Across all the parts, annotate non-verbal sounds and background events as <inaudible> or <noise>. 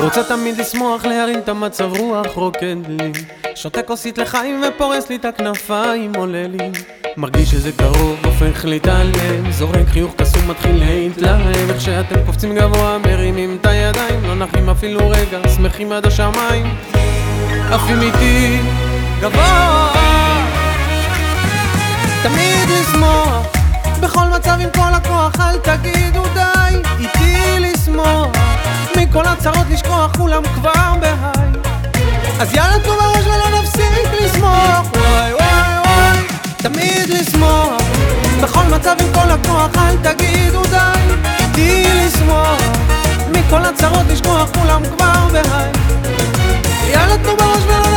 רוצה תמיד לשמוח, להרים את המצב רוח, רוקד לי. שותה כוסית לחיים ופורס לי את הכנפיים, עולה לי. מרגיש שזה קרוב, הופך הלב זורק חיוך קסום, מתחיל להתלהב איך שאתם קופצים גבוה, מרימים את הידיים. לא נחים אפילו רגע, שמחים עד השמיים. עפים איתי גבוה. תמיד לשמוח בכל מצב עם כל הכוח, אל תגידו מכל הצרות לשכוח, כולם כבר בהיי. אז יאללה תנו בראש ולא נפסיק לשמוח. וואי וואי וואי תמיד לשמוח. בכל מצב עם כל הכוח, אל תגידו די. איתי לשמוח. מכל הצרות לשכוח, כולם כבר בהיי. יאללה תנו בראש ולא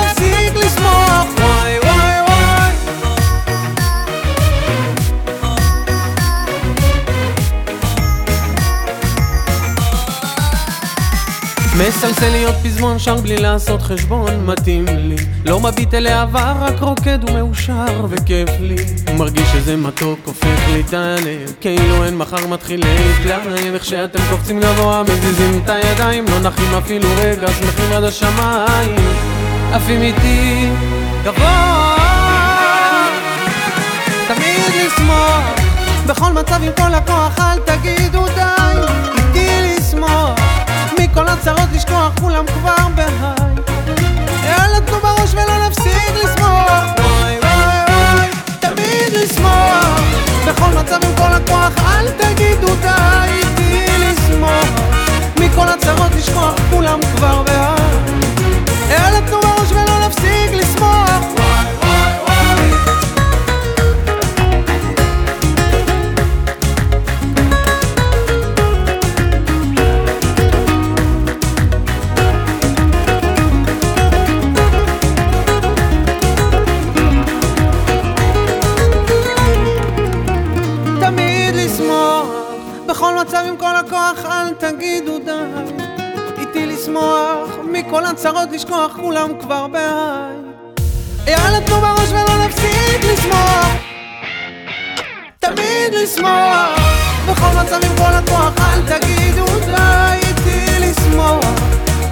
מסלסל להיות פזמון שר בלי לעשות חשבון מתאים לי. לא מביט אל העבר רק רוקד ומאושר וכיף לי. מרגיש שזה מתוק הופך לי את הלב כאילו אין מחר מתחיל להתלהב. איך שאתם קופצים גבוה מזיזים את הידיים לא נחים אפילו רגע שמחים עד השמיים. עפים איתי גבוה. תמיד לשמוח בכל מצב עם כל הכוח אל לשכוח כולם כבר בהיי. יאללה תנו בראש ולא נפסיק לשמוח. וואי וואי וואי תמיד לשמוח. בכל מצב עם כל הכוח אל תגידו די איתי לשמוח בכל מצב עם כל הכוח אל תגידו די. איתי לשמוח מכל הצרות לשכוח כולם כבר בהיי יאללה תנו בראש ולא נפסיק לשמוח. תמיד לשמוח. בכל מצב עם כל הכוח אל תגידו די. איתי לשמוח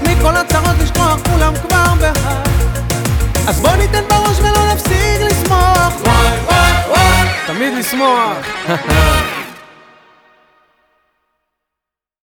מכל הצרות לשכוח כולם כבר בהיי אז בוא ניתן בראש ולא נפסיק לשמוח. וואי וואי וואי. תמיד לשמוח <laughs>